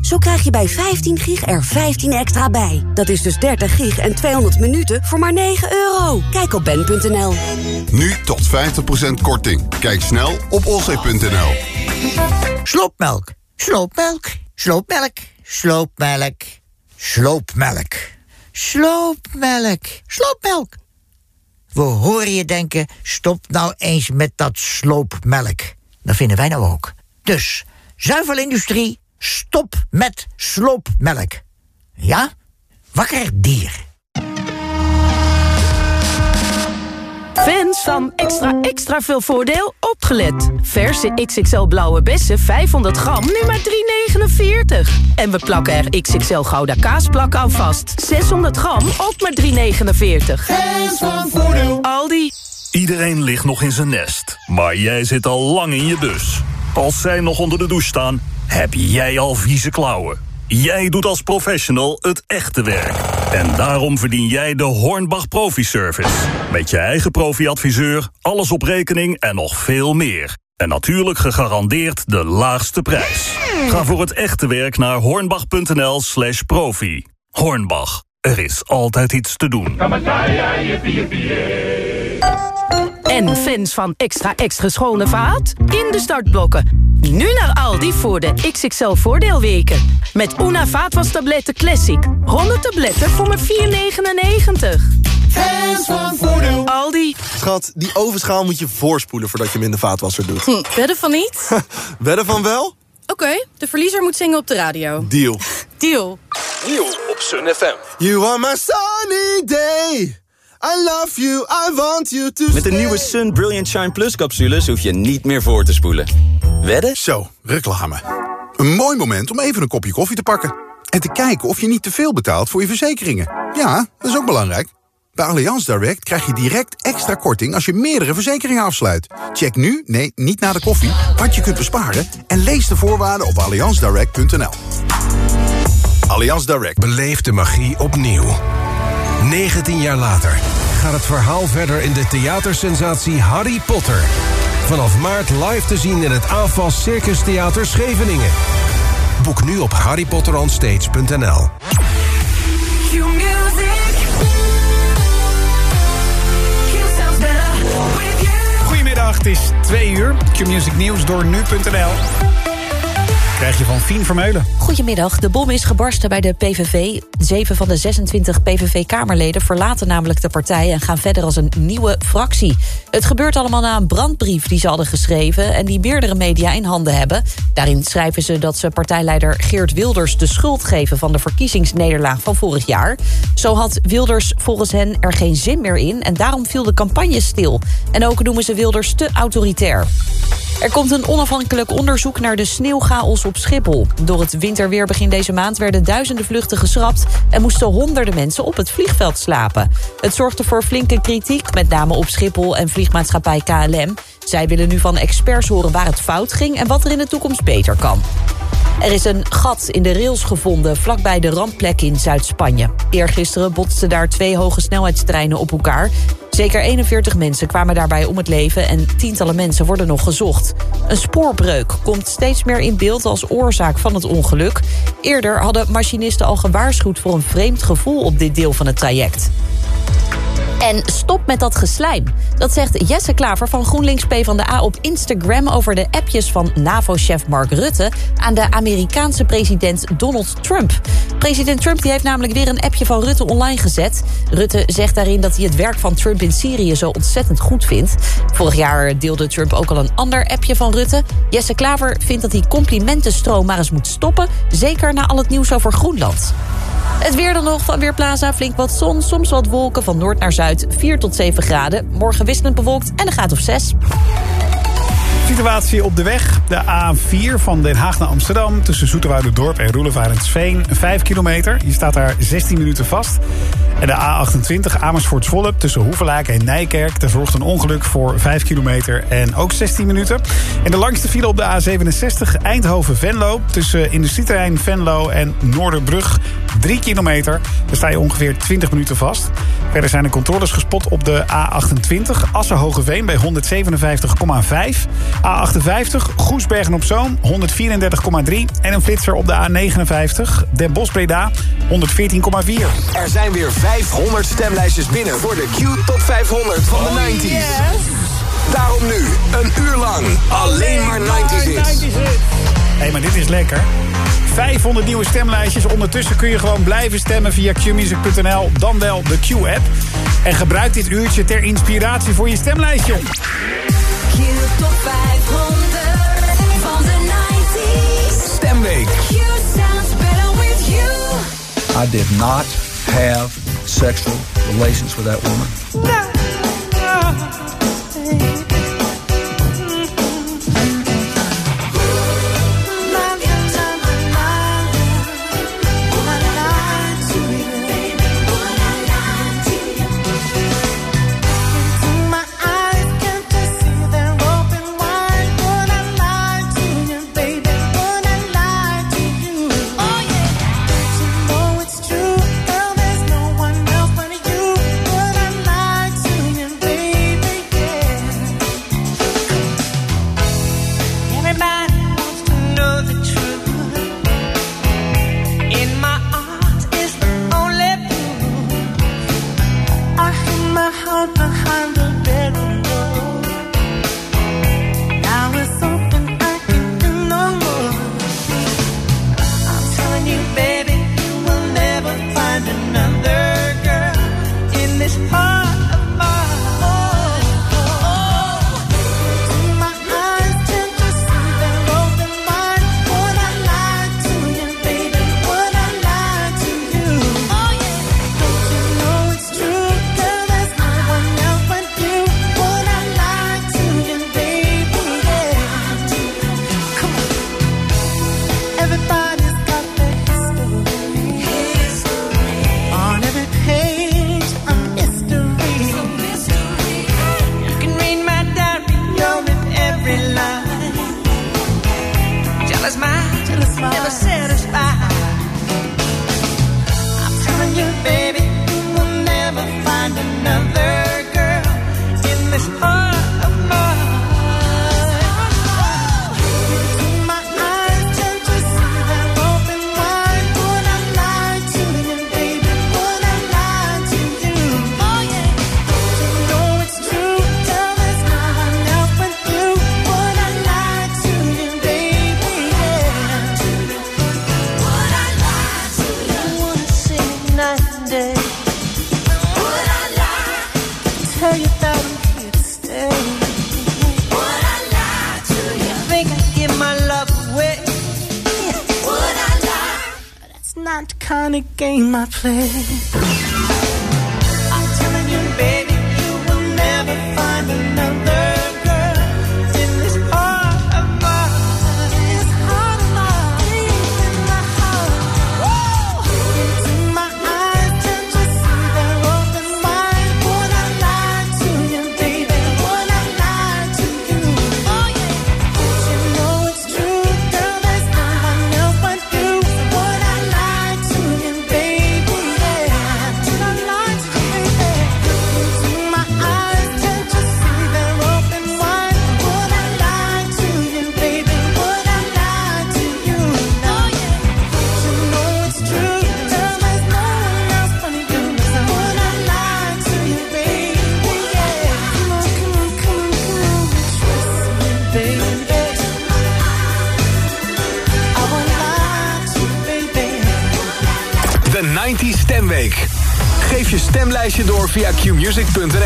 Zo krijg je bij 15 gig er 15 extra bij. Dat is dus 30 gig en 200 minuten voor maar 9 euro. Kijk op ben.nl. Nu tot 50% korting. Kijk snel op olzee.nl. Sloopmelk, sloopmelk, sloopmelk, sloopmelk, sloopmelk, sloopmelk, sloopmelk. We horen je denken, stop nou eens met dat sloopmelk. Dat vinden wij nou ook. Dus, zuivelindustrie, stop met sloopmelk. Ja? Wakker dier. Fans van extra extra veel voordeel opgelet. Verse XXL blauwe bessen 500 gram nu maar 3,49. En we plakken er XXL gouda kaasplak aan vast. 600 gram ook maar 3,49. Fans van voordeel. Aldi. Iedereen ligt nog in zijn nest, maar jij zit al lang in je bus. Als zij nog onder de douche staan, heb jij al vieze klauwen. Jij doet als professional het echte werk. En daarom verdien jij de Hornbach Profi Service. Met je eigen profi-adviseur, alles op rekening en nog veel meer. En natuurlijk gegarandeerd de laagste prijs. Ga voor het echte werk naar hornbach.nl slash profi. Hornbach, er is altijd iets te doen. En fans van extra extra schone vaat? In de startblokken. Nu naar Aldi voor de XXL voordeelweken. Met Una vaatwastabletten Classic. 100 tabletten voor maar 4,99. Fans van voordeel. Aldi. Schat, die ovenschaal moet je voorspoelen voordat je hem in de vaatwasser doet. Hm, wedden van niet? Wedden van wel? Oké, de verliezer moet zingen op de radio. Deal. Deal. Nieuw op Sun FM. You are my sunny day. I love you, I want you to Met de nieuwe Sun Brilliant Shine Plus capsules hoef je niet meer voor te spoelen. Wedden? Zo, reclame. Een mooi moment om even een kopje koffie te pakken. En te kijken of je niet te veel betaalt voor je verzekeringen. Ja, dat is ook belangrijk. Bij Allianz Direct krijg je direct extra korting als je meerdere verzekeringen afsluit. Check nu, nee, niet na de koffie, wat je kunt besparen... en lees de voorwaarden op allianzdirect.nl. Allianz Direct. Beleef de magie opnieuw. 19 jaar later gaat het verhaal verder in de theatersensatie Harry Potter. Vanaf maart live te zien in het AFAS Circus Theater Scheveningen. Boek nu op harrypotteronstage.nl Goedemiddag, het is 2 uur. Q-Music Nieuws door nu.nl krijg je van Fien Vermeulen. Goedemiddag. De bom is gebarsten bij de PVV. Zeven van de 26 PVV-kamerleden verlaten namelijk de partij... en gaan verder als een nieuwe fractie. Het gebeurt allemaal na een brandbrief die ze hadden geschreven... en die meerdere media in handen hebben. Daarin schrijven ze dat ze partijleider Geert Wilders... de schuld geven van de verkiezingsnederlaag van vorig jaar. Zo had Wilders volgens hen er geen zin meer in... en daarom viel de campagne stil. En ook noemen ze Wilders te autoritair. Er komt een onafhankelijk onderzoek naar de sneeuwchaos op Schiphol. Door het winterweer begin deze maand werden duizenden vluchten geschrapt... en moesten honderden mensen op het vliegveld slapen. Het zorgde voor flinke kritiek, met name op Schiphol en vliegmaatschappij KLM. Zij willen nu van experts horen waar het fout ging... en wat er in de toekomst beter kan. Er is een gat in de rails gevonden vlakbij de rampplek in Zuid-Spanje. Eergisteren botsten daar twee hoge snelheidstreinen op elkaar. Zeker 41 mensen kwamen daarbij om het leven en tientallen mensen worden nog gezocht. Een spoorbreuk komt steeds meer in beeld als oorzaak van het ongeluk. Eerder hadden machinisten al gewaarschuwd voor een vreemd gevoel op dit deel van het traject. En stop met dat geslijm. Dat zegt Jesse Klaver van GroenLinks PvdA op Instagram... over de appjes van NAVO-chef Mark Rutte... aan de Amerikaanse president Donald Trump. President Trump die heeft namelijk weer een appje van Rutte online gezet. Rutte zegt daarin dat hij het werk van Trump in Syrië zo ontzettend goed vindt. Vorig jaar deelde Trump ook al een ander appje van Rutte. Jesse Klaver vindt dat die complimentenstroom maar eens moet stoppen... zeker na al het nieuws over Groenland. Het weer dan nog van Weerplaza. Flink wat zon, soms wat wolken van noord naar zuid. 4 tot 7 graden. Morgen wisselend bewolkt en een graad of 6. Situatie op de weg. De A4 van Den Haag naar Amsterdam. Tussen Dorp en Roelevarensveen. 5 kilometer. Je staat daar 16 minuten vast. En de A28 Amersfoort-Zwolle. Tussen Hoevelaak en Nijkerk. Daar zorgt een ongeluk voor 5 kilometer en ook 16 minuten. En de langste file op de A67 Eindhoven-Venlo. Tussen industrieterrein Venlo en Noorderbrug. 3 kilometer. Daar sta je ongeveer 20 minuten vast. Verder zijn de controles gespot op de A28 Asserhogeveen. bij 157,5. A58, Goesbergen op Zoom, 134,3. En een flitser op de A59, Den Bosch Breda, 114,4. Er zijn weer 500 stemlijstjes binnen voor de Q Top 500 van de 90s. Daarom nu, een uur lang, alleen maar 90's hits. hey, maar dit is lekker. 500 nieuwe stemlijstjes. Ondertussen kun je gewoon blijven stemmen via qmusic.nl, dan wel de Q-app. En gebruik dit uurtje ter inspiratie voor je stemlijstje. Q top 500 van de 90's. Stemweek. Q sounds better with you. I did not have sexual relations with that woman. my place. music.nl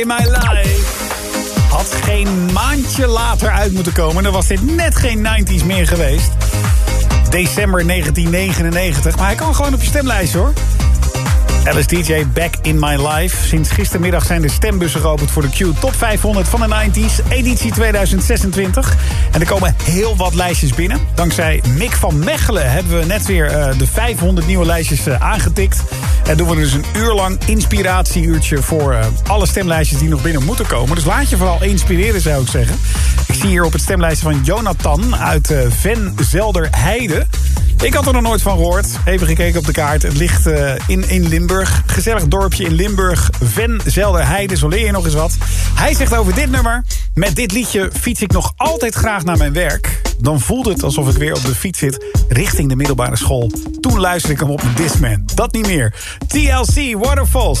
in My Life. Had geen maandje later uit moeten komen. Dan was dit net geen 90s meer geweest. December 1999. Maar hij kan gewoon op je stemlijstje hoor. Alice DJ Back in My Life. Sinds gistermiddag zijn de stembussen geopend voor de Q Top 500 van de 90s. Editie 2026. En er komen heel wat lijstjes binnen. Dankzij Mick van Mechelen hebben we net weer eh, de 500 nieuwe lijstjes eh, aangetikt. En doen we dus een uur lang inspiratieuurtje voor eh, alle stemlijstjes die nog binnen moeten komen. Dus laat je vooral inspireren zou ik zeggen. Ik zie hier op het stemlijstje van Jonathan uit eh, Ven Zelder Heide. Ik had er nog nooit van gehoord. Even gekeken op de kaart. Het ligt eh, in, in Limburg. Gezellig dorpje in Limburg. Ven Heide. Zo leer je nog eens wat. Hij zegt over dit nummer. Met dit liedje fiets ik nog altijd graag naar mijn werk. Dan voelt het alsof ik weer op de fiets zit richting de middelbare school. Toen luisterde ik hem op de Discman. Dat niet meer. TLC Waterfalls.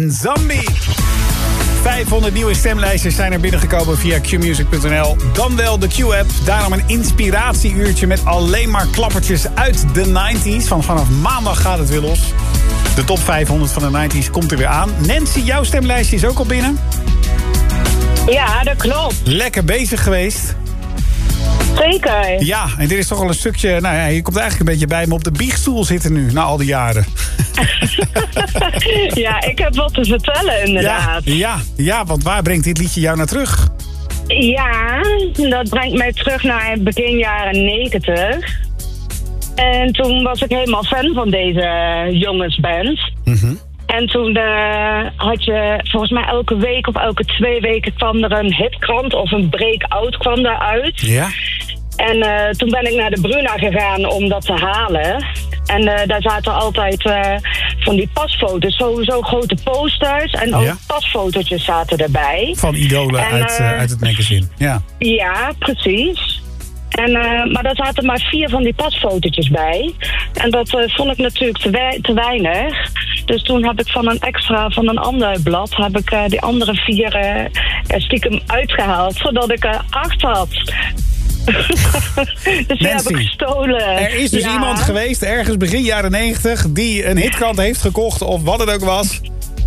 En Zombie. 500 nieuwe stemlijstjes zijn er binnengekomen via qmusic.nl. Dan wel de Q-app. Daarom een inspiratieuurtje met alleen maar klappertjes uit de 90s. Van vanaf maandag gaat het weer los. De top 500 van de 90s komt er weer aan. Nancy, jouw stemlijstje is ook al binnen. Ja, dat klopt. Lekker bezig geweest. Zeker. Ja, en dit is toch al een stukje... Nou ja, je komt eigenlijk een beetje bij me op de biechtstoel zitten nu, na al die jaren. ja, ik heb wat te vertellen inderdaad. Ja, ja, ja, want waar brengt dit liedje jou naar terug? Ja, dat brengt mij terug naar begin jaren 90. En toen was ik helemaal fan van deze jongensband. En toen eh, had je, volgens mij elke week of elke twee weken kwam er een hitkrant of een breakout kwam eruit. Ja. En eh, toen ben ik naar de Bruna gegaan om dat te halen. En eh, daar zaten altijd eh, van die pasfoto's, sowieso grote posters. En ook Ja. pasfotootjes zaten erbij. Van idolen En, uit, uit het magazine. Ja. Ja, precies. En, maar daar zaten maar vier van die pasfotootjes bij. En dat vond ik natuurlijk te, te weinig. Dus toen heb ik van een extra, van een ander blad, heb ik die andere vier stiekem uitgehaald. Zodat ik er acht had. dus die heb Nancy, ik gestolen. Er is dus Ja. iemand geweest, ergens begin jaren 90, die een hitkrant heeft gekocht of wat het ook was.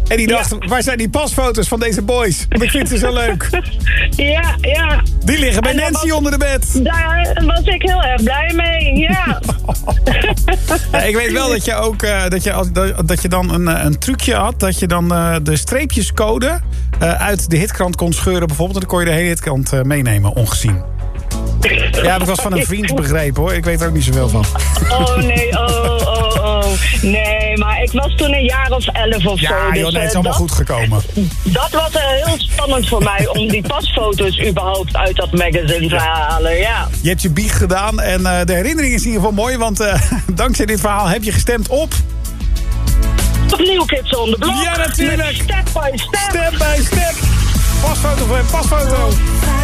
En die dacht, waar zijn die pasfoto's van deze boys? Want ik vind ze zo leuk. Ja, ja. Die liggen bij Nancy was- onder de bed. Daar was ik heel erg blij mee, ja. Ja, ik weet wel dat je ook eh, dat je, dat, je dan een, eh, een trucje had. Dat je dan eh, de streepjescode eh, uit de hitkrant kon scheuren bijvoorbeeld. En dan kon je de hele hitkrant meenemen, ongezien. Ja, heb ik was van een vriend begrepen hoor. Ik weet er ook niet zoveel van. Oh nee, oh, oh, oh. Nee, maar ik was toen een jaar of elf of zo. Ja, dus, joh, nee, het is eh, allemaal dat, goed gekomen. Dat was eh, heel spannend voor mij om die pasfoto's überhaupt uit dat magazine te halen, ja. Je hebt je biecht gedaan en eh, de herinnering is in ieder geval mooi. Want eh, dankzij dit verhaal heb je gestemd op... Opnieuw Kids on the Block. Ja, natuurlijk. Step by step. Step by step. Pasfoto voor pasfoto.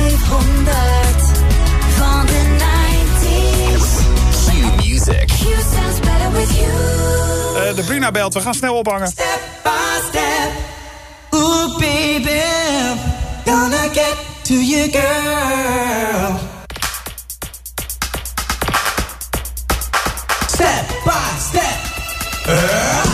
500 van de 90s. Q Music. Q sounds better with you. Eh, de Bruna belt, we gaan snel ophangen. Step by step. Ooh, baby. Gonna get to you, girl. Step by step. Step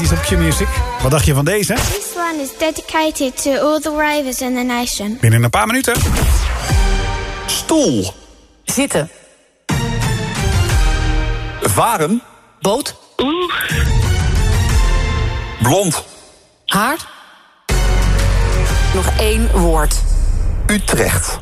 90s op Q-Music. Wat dacht je van deze? This one is dedicated to all the ravers in the nation. Binnen een paar minuten. Stoel. Zitten. Varen. Boot. Blond. Haar. Nog één woord. Utrecht.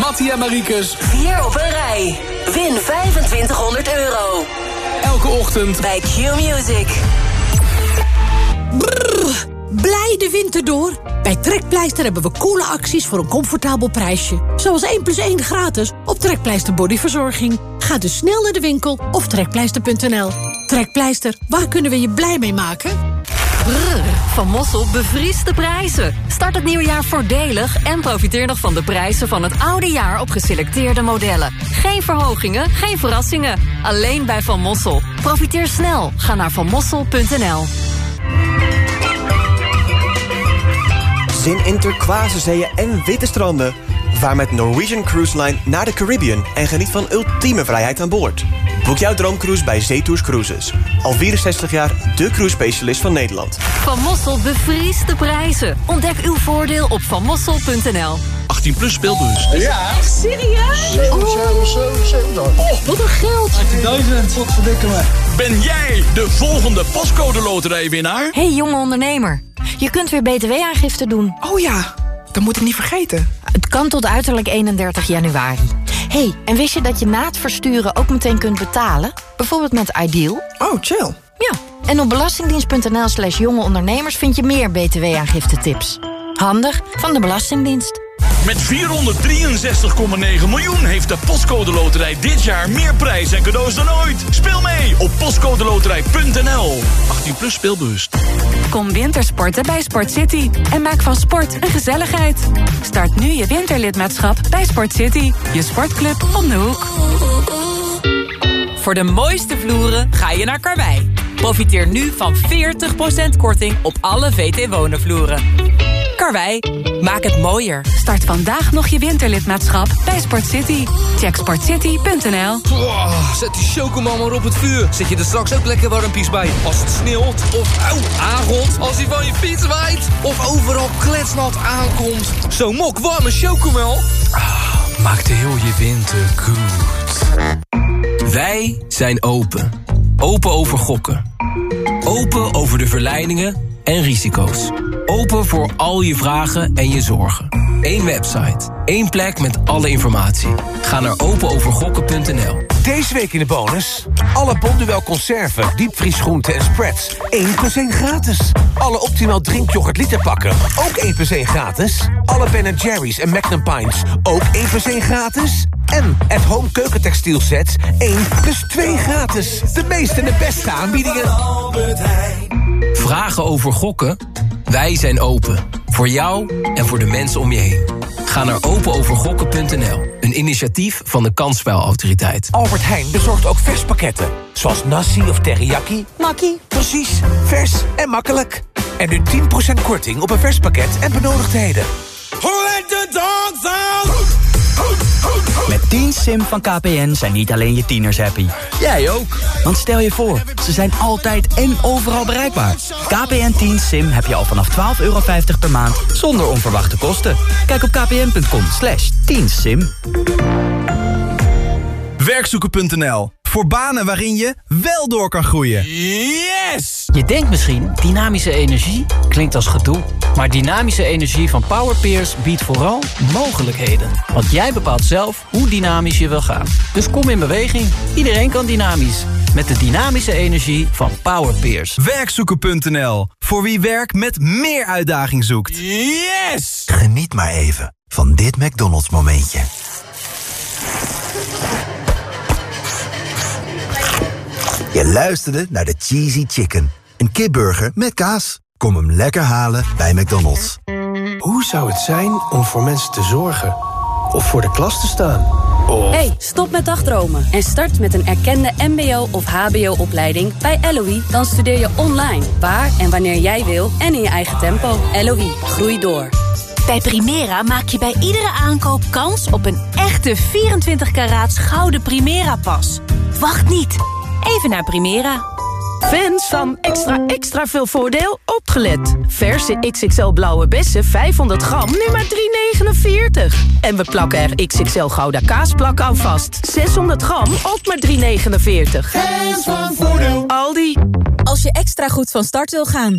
Mattie en Mariekes. Vier op een rij. Win 2500 euro. Elke ochtend. Bij Q-Music. Blij de winter door. Bij Trekpleister hebben we coole acties voor een comfortabel prijsje. Zoals 1 plus 1 gratis op Trekpleister Bodyverzorging. Ga dus snel naar de winkel of trekpleister.nl. Trekpleister, waar kunnen we je blij mee maken? Brrr, van Mossel bevriest de prijzen. Start het nieuwe jaar voordelig en profiteer nog van de prijzen van het oude jaar op geselecteerde modellen. Geen verhogingen, geen verrassingen. Alleen bij Van Mossel. Profiteer snel. Ga naar vanmossel.nl. Zin in turquoise en witte stranden. Vaar met Norwegian Cruise Line naar de Caribbean en geniet van ultieme vrijheid aan boord. Boek jouw droomcruise bij Zetours Cruises. Al 64 jaar de cruise specialist van Nederland. Van Mossel bevriest de prijzen. Ontdek uw voordeel op vanmossel.nl. 18 plus speelbus. Ja. Echt serieus? Oh, wat een geld. 18.000, wat verdikken me. Ben jij de volgende pascode loterijwinnaar? Hey jonge ondernemer, je kunt weer btw-aangifte doen. Oh ja, dat moet ik niet vergeten. Het kan tot uiterlijk 31 januari. Hey, en wist je dat je na het versturen ook meteen kunt betalen? Bijvoorbeeld met Ideal? Oh, chill. Ja, en op belastingdienst.nl slash jonge ondernemers vind je meer btw-aangifte-tips. Handig van de Belastingdienst. Met 463,9 miljoen heeft de Postcode Loterij dit jaar meer prijs en cadeaus dan ooit. Speel mee op postcodeloterij.nl. 18 plus speelbewust. Kom wintersporten bij Sport City en maak van sport een gezelligheid. Start nu je winterlidmaatschap bij Sport City, je sportclub om de hoek. Voor de mooiste vloeren ga je naar Karwei. Profiteer nu van 40% korting op alle VT Wonen vloeren. Karwei, maak het mooier. Start vandaag nog je winterlidmaatschap bij Sport City. Check sportcity.nl. Oh, zet die chocomel maar op het vuur. Zet je er straks ook lekker warmpies bij. Als het sneeuwt of auw, aangot. Als hij van je fiets waait. Of overal kletsnat aankomt. Zo'n mok warme chocomel. Ah, maakt heel je winter goed. Wij zijn open. Open over gokken. Open over de verleidingen en risico's. Open voor al je vragen en je zorgen. Eén website. één plek met alle informatie. Ga naar openovergokken.nl. Deze week in de bonus. Alle Bonduel conserven, diepvriesgroenten en spreads. 1 plus 1 gratis. Alle Optimal drinkyoghurt literpakken. Ook 1 plus 1 gratis. Alle Ben Jerry's en Magnum Pints. Ook 1 plus 1 gratis. En at home keukentextiel sets 1 plus 2 gratis. De meeste en de beste aanbiedingen. Vragen over gokken? Wij zijn open. Voor jou en voor de mensen om je heen. Ga naar openovergokken.nl. Een initiatief van de Kansspelautoriteit. Albert Heijn bezorgt ook verspakketten. Zoals nasi of teriyaki. Makkie. Precies, vers en makkelijk. En nu 10% korting op een verspakket en benodigdheden. Who let the dogs out? Met 10 Sim van KPN zijn niet alleen je tieners happy. Jij ook. Want stel je voor, ze zijn altijd en overal bereikbaar. KPN 10 Sim heb je al vanaf 12,50 euro per maand zonder onverwachte kosten. Kijk op kpn.com slash 10 sim Werkzoeken.nl. Voor banen waarin je wel door kan groeien. Yes! Je denkt misschien, dynamische energie klinkt als gedoe. Maar dynamische energie van Powerpeers biedt vooral mogelijkheden. Want jij bepaalt zelf hoe dynamisch je wil gaan. Dus kom in beweging. Iedereen kan dynamisch. Met de dynamische energie van Powerpeers. Werkzoeken.nl. Voor wie werk met meer uitdaging zoekt. Yes! Geniet maar even van dit McDonald's momentje. Je luisterde naar de Cheesy Chicken. Een kipburger met kaas. Kom hem lekker halen bij McDonald's. Hoe zou het zijn om voor mensen te zorgen? Of voor de klas te staan? Of... Hey, stop met dagdromen en start met een erkende mbo- of hbo-opleiding bij LOE. Dan studeer je online, waar en wanneer jij wil en in je eigen tempo. LOE, groei door. Bij Primera maak je bij iedere aankoop kans op een echte 24 karaats gouden Primera-pas. Wacht niet. Even naar Primera. Fans van extra extra veel voordeel opgelet. Verse XXL blauwe bessen 500 gram nu maar 3,49. En we plakken er XXL gouda kaasplak aan vast. 600 gram ook maar 3,49. Fans van voordeel. Aldi. Als je extra goed van start wil gaan,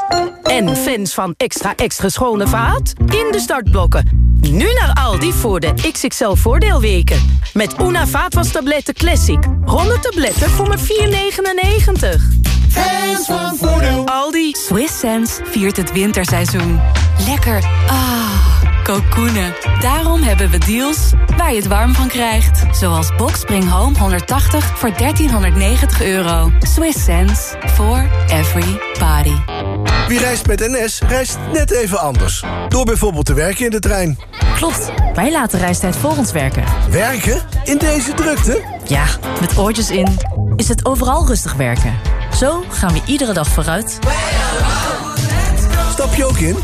En fans van extra extra schone vaat? In de startblokken. Nu naar Aldi voor de XXL voordeelweken. Met Una vaatwastabletten Classic. 100 tabletten voor maar 4,99. Fans van voordeel. Aldi. Swiss Sense viert het winterseizoen. Lekker. Ah, kokoenen. Daarom hebben we deals waar je het warm van krijgt. Zoals Boxspring Home 180 voor 1390 euro. Swiss Sense for every body. Wie reist met NS, reist net even anders. Door bijvoorbeeld te werken in de trein. Klopt, wij laten reistijd voor ons werken. Werken? In deze drukte? Ja, met oortjes in is het overal rustig werken. Zo gaan we iedere dag vooruit. Stap je ook in?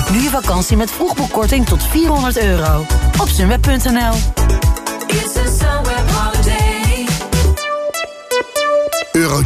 Boek nu je vakantie met vroegboekkorting tot 400 euro. Op sunweb.nl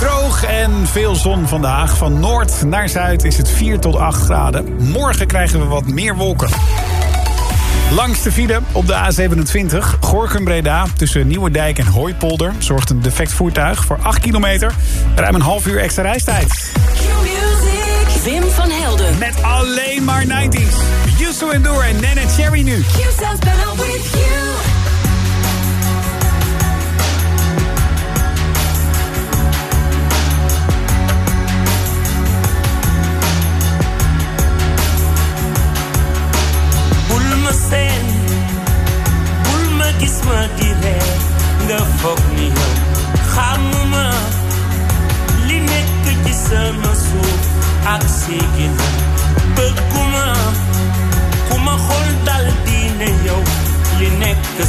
Droog en veel zon vandaag. Van noord naar zuid is het 4 tot 8 graden. Morgen krijgen we wat meer wolken. Langs de file op de A27, Gorkum-Breda... tussen Nieuwedijk en Hooipolder... zorgt een defect voertuig voor 8 kilometer... ruim een half uur extra reistijd. Wim van Helden. Met alleen maar 90s. Used to Endure en Nene Cherry nu. You you. bul ma gis ma di ree nga foog ni yow xamuma li nekk ci sama suuf ak séegi na. Bëgguma ku ma dal li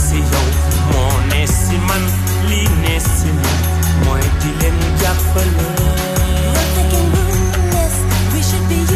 si yow moo ne si man. Li ne si man di We should be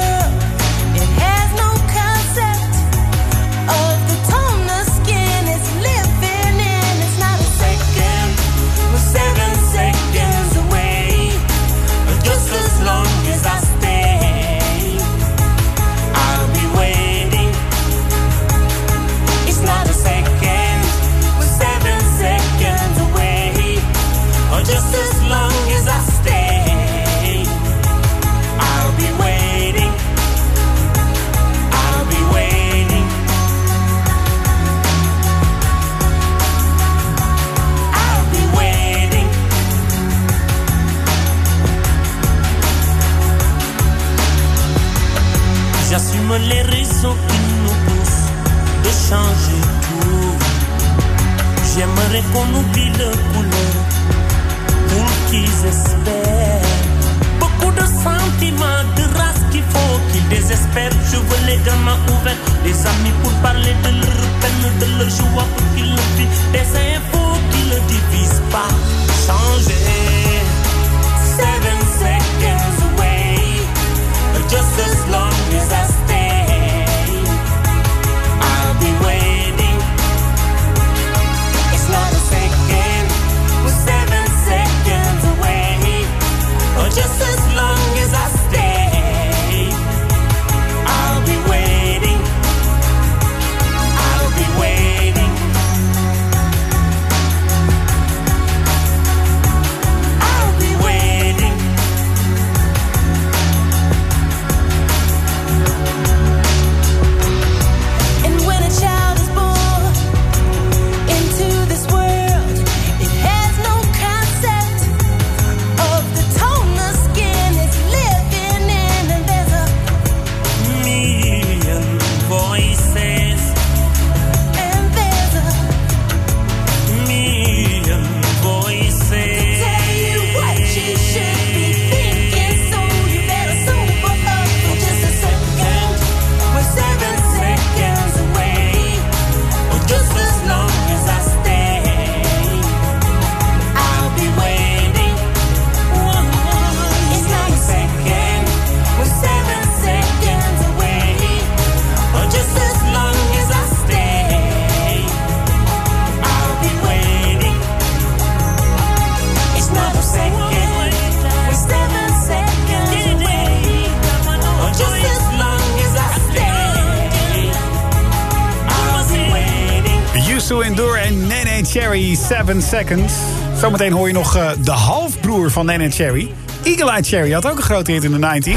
7 Seconds. Zometeen hoor je nog eh, de halfbroer van Nene Cherry. Eagle Eye Cherry had ook een grote hit in de 90s.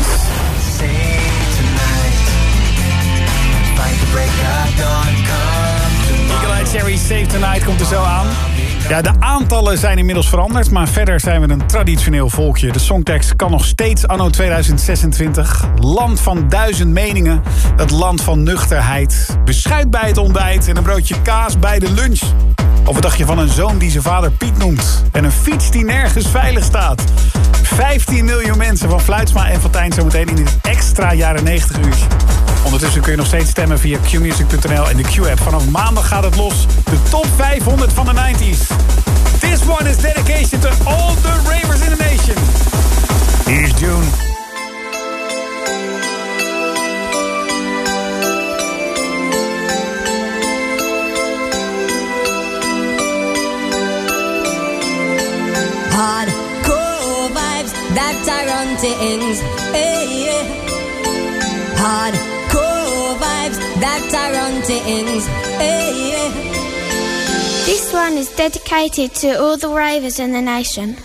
Eagle Eye Cherry Save Tonight komt er zo aan. Ja, de aantallen zijn inmiddels veranderd, maar verder zijn we een traditioneel volkje. De songtekst kan nog steeds anno 2026. Land van duizend meningen, het land van nuchterheid. Beschuit bij het ontbijt en een broodje kaas bij de lunch. Of wat dacht je van een zoon die zijn vader Piet noemt? En een fiets die nergens veilig staat. 15 miljoen mensen van Fluitsma en Fontijn zometeen in dit extra jaren 90 uur. Ondertussen kun je nog steeds stemmen via qmusic.nl en de Q-app. Vanaf maandag gaat het los. De top 500 van de 90s. This one is dedication to all the ravers in the nation. Hier is June. Are things. Hey, yeah. Hardcore vibes that are on things. Hey, yeah. This one is dedicated to all the ravers in the nation.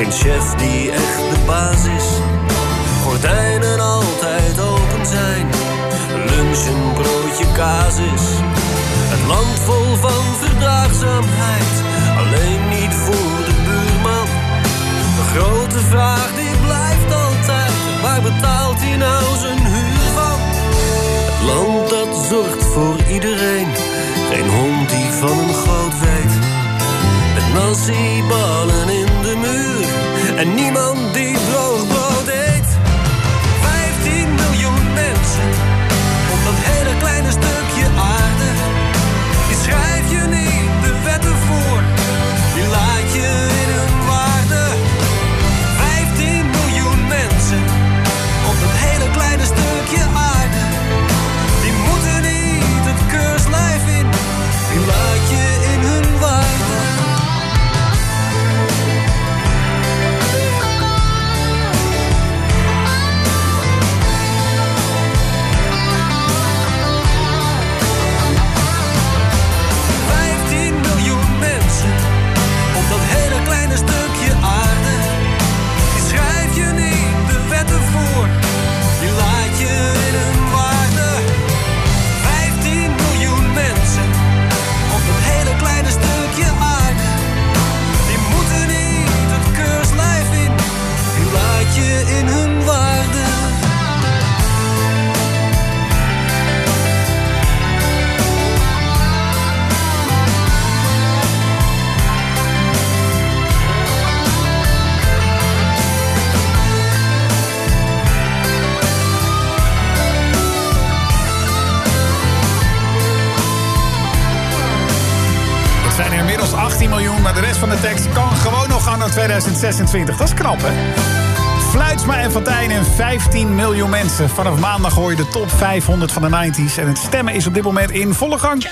Geen chef die echt de baas is. Gordijnen altijd open zijn. lunchen broodje kaas is. een land vol van verdraagzaamheid. Alleen niet voor de buurman. De grote vraag die blijft altijd. Waar betaalt hij nou zijn huur van? Het land dat zorgt voor iedereen. Geen hond die van een goot weet. Met nasi ballen in en niemand 18 miljoen, maar de rest van de tekst kan gewoon nog gaan naar 2026. Dat is knap, hè? Fluitsma en Fantijn en 15 miljoen mensen. Vanaf maandag hoor je de top 500 van de 90s. En het stemmen is op dit moment in volle gang.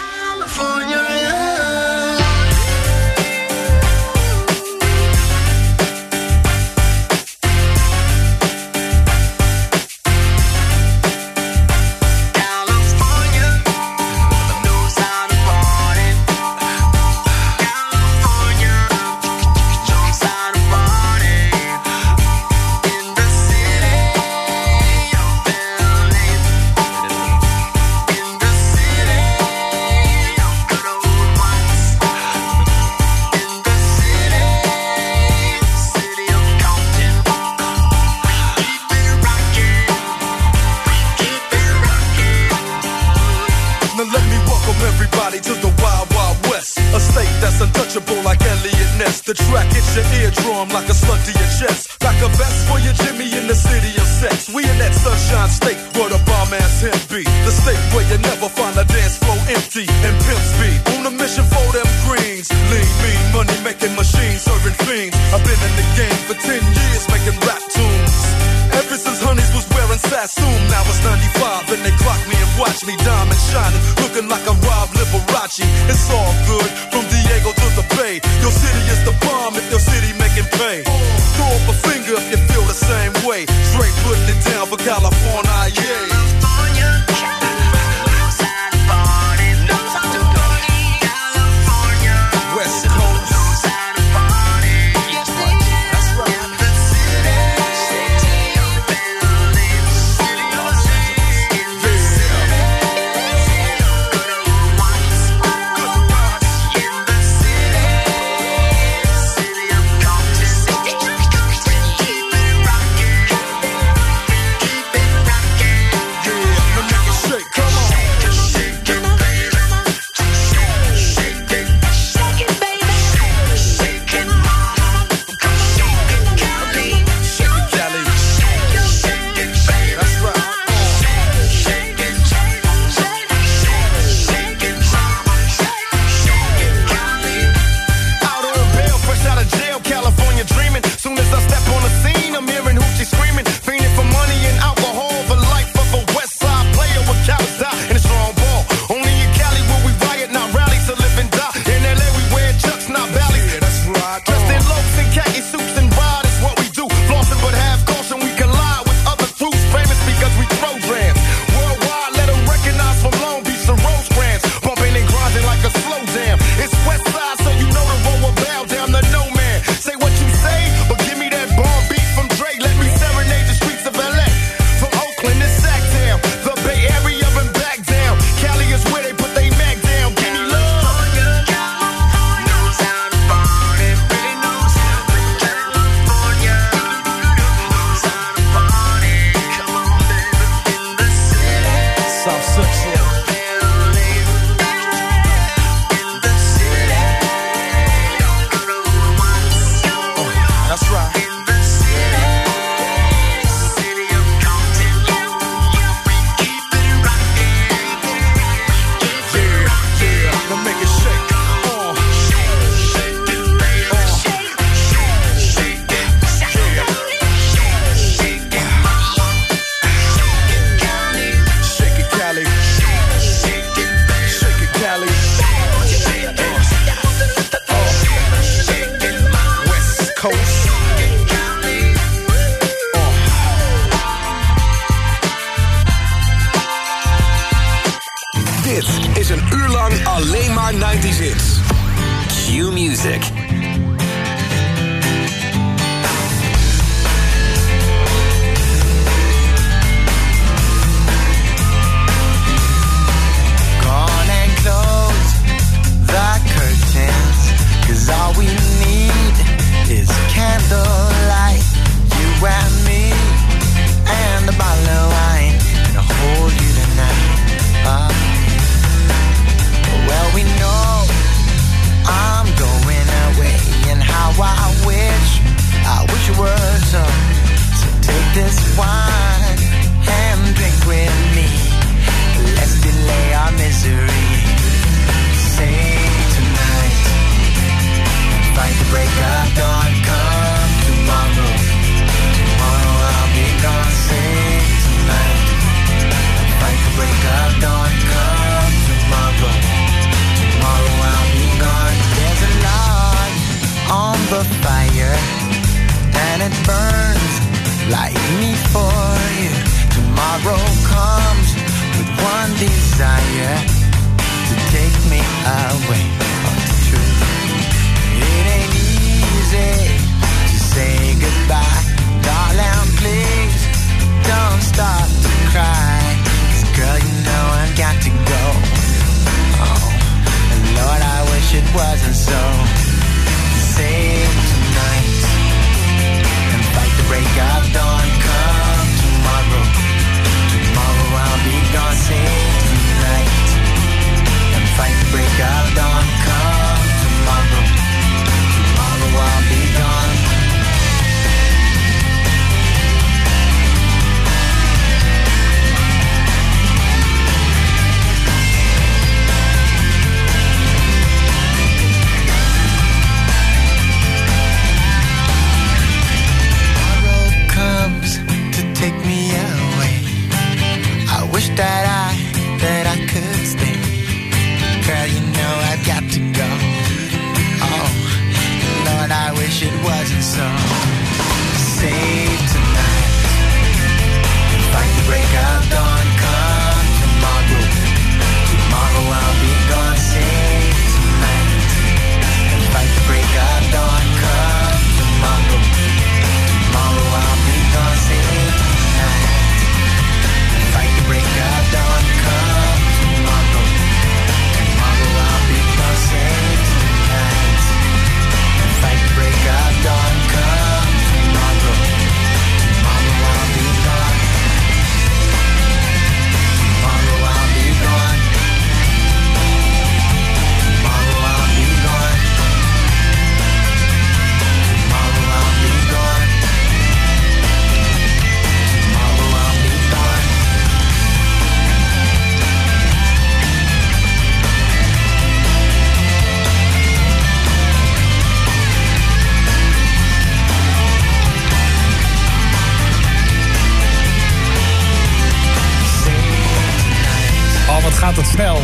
Snel.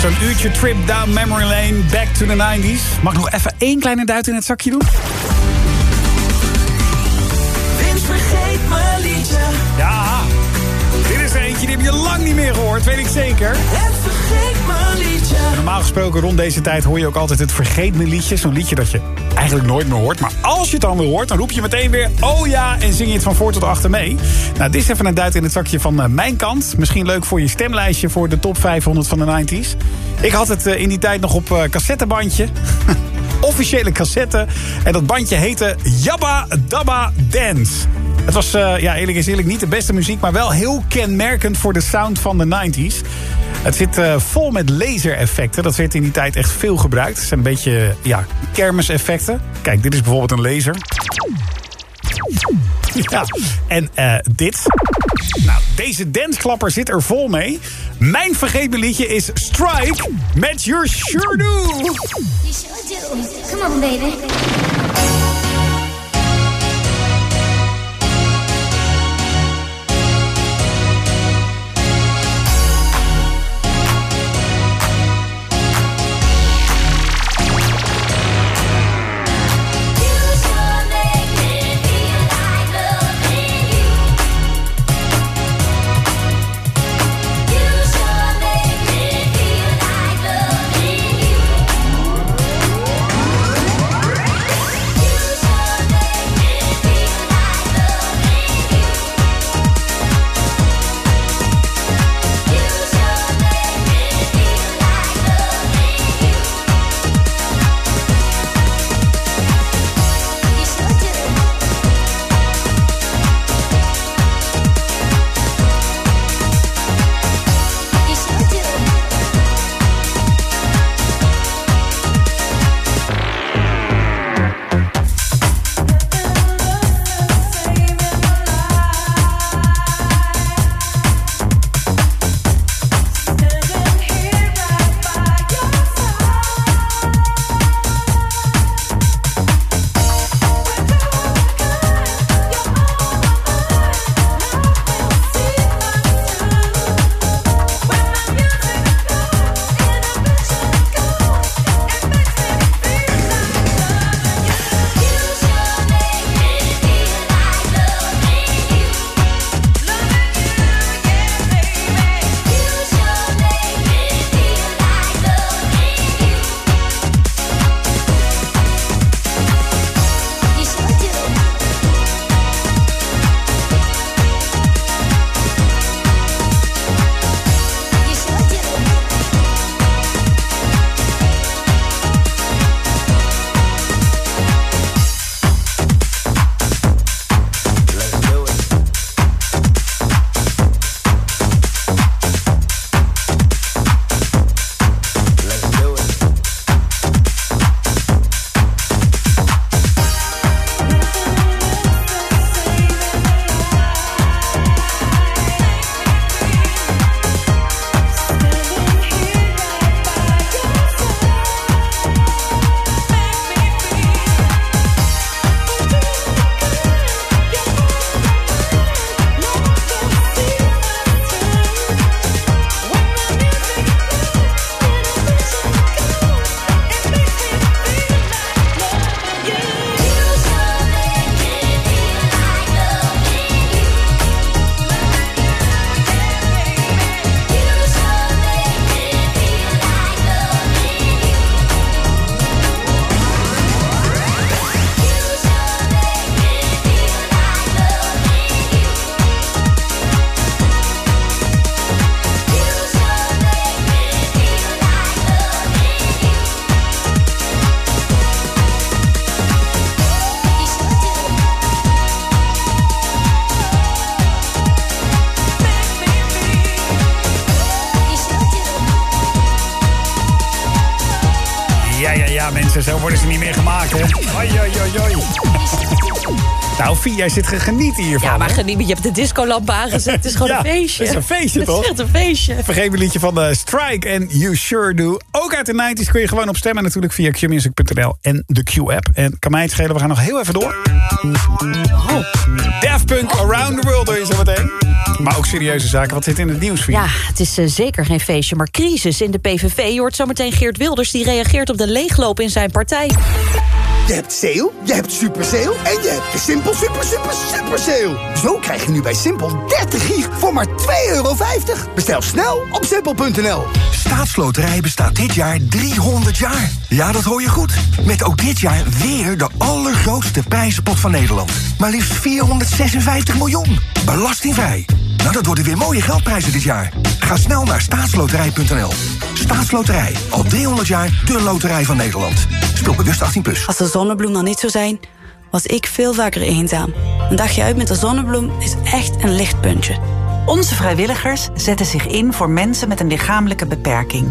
Zo'n uurtje trip down memory lane, back to the 90s. Mag ik nog even één kleine duit in het zakje doen? Vince vergeet liedje. Ja, dit is er eentje die heb je lang niet meer gehoord, weet ik zeker. Normaal gesproken rond deze tijd hoor je ook altijd het Vergeet Me liedje. Zo'n liedje dat je eigenlijk nooit meer hoort. Maar als je het dan weer hoort, dan roep je meteen weer... oh ja, en zing je het van voor tot achter mee. Nou, dit is even een duit in het zakje van eh, mijn kant. Misschien leuk voor je stemlijstje voor de top 500 van de 90s. Ik had het eh, in die tijd nog op eh, cassettebandje. Officiële cassette. En dat bandje heette Jabba Dabba Dance. Het was, ja, eerlijk is eerlijk, niet de beste muziek... maar wel heel kenmerkend voor de sound van de 90s. Het zit eh, vol met lasereffecten. Dat werd in die tijd echt veel gebruikt. Het zijn een beetje ja, kermiseffecten. Kijk, dit is bijvoorbeeld een laser. Ja, en eh, dit. Nou, deze dansklapper zit er vol mee. Mijn vergeten liedje is Strike met Your Sure. You sure do. Come on, baby. Worden ze niet meer gemaakt, hè. Oi, oi, oi, oi. Nou, Fie, jij zit genieten hiervan. Ja, maar geniet, je hebt de discolamp aangezet. Het is gewoon Ja, een feestje. het is een feestje, Het toch? is echt een feestje. Vergeet mijn liedje van de Strike en You Sure Do. Ook uit de 90s kun je gewoon op stemmen natuurlijk via qmusic.nl en de Q-app. En kan mij het schelen, we gaan nog heel even door. Oh. Daft Punk Around the World hoor je zo meteen. Maar ook serieuze zaken. Wat zit in het nieuws voor je? Ja, het is eh, zeker geen feestje, maar crisis in de PVV. Je hoort zometeen Geert Wilders, die reageert op de leegloop in zijn partij. Je hebt sale, je hebt super sale en je hebt de Simpel super super super sale. Zo krijg je nu bij Simpel 30 gig voor maar 2,50 euro. Bestel snel op simpel.nl. Staatsloterij bestaat dit jaar 300 jaar. Ja, dat hoor je goed. Met ook dit jaar weer de allergrootste prijzenpot van Nederland. Maar liefst 456 miljoen. Belastingvrij. Nou, dat worden weer mooie geldprijzen dit jaar. Ga snel naar staatsloterij.nl. Staatsloterij. Al 300 jaar de loterij van Nederland. Speel bewust 18+. Plus. Als de zonnebloem dan niet zou zijn, was ik veel vaker eenzaam. Een dagje uit met de zonnebloem is echt een lichtpuntje. Onze vrijwilligers zetten zich in voor mensen met een lichamelijke beperking.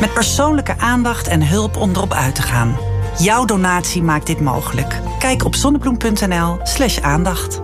Met persoonlijke aandacht en hulp om erop uit te gaan. Jouw donatie maakt dit mogelijk. Kijk op zonnebloem.nl slash aandacht.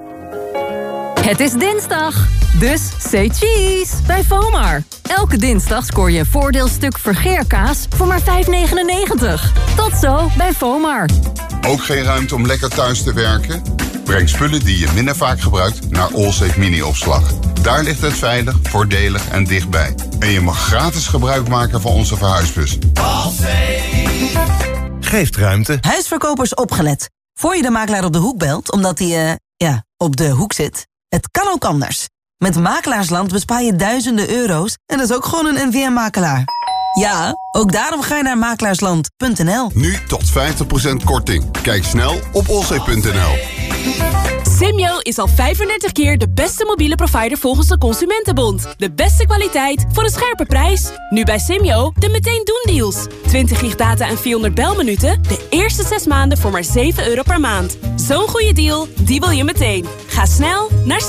Het is dinsdag, dus say cheese bij FOMAR. Elke dinsdag scoor je een voordeelstuk vergeerkaas voor maar 5,99. Tot zo bij FOMAR. Ook geen ruimte om lekker thuis te werken? Breng spullen die je minder vaak gebruikt naar Allsafe Mini-opslag. Daar ligt het veilig, voordelig en dichtbij. En je mag gratis gebruik maken van onze verhuisbus. Geeft ruimte. Huisverkopers opgelet. Voor je de makelaar op de hoek belt, omdat hij, eh, ja, op de hoek zit. Het kan ook anders. Met Makelaarsland bespaar je duizenden euro's en dat is ook gewoon een NVM-makelaar. Ja, ook daarom ga je naar makelaarsland.nl. Nu tot 50% korting. Kijk snel op olzee.nl. Simyo is al 35 keer de beste mobiele provider volgens de Consumentenbond. De beste kwaliteit voor een scherpe prijs. Nu bij Simyo de meteen doen deals. 20 gig data en 400 belminuten. De eerste 6 maanden voor maar 7 euro per maand. Zo'n goede deal, die wil je meteen. Ga snel naar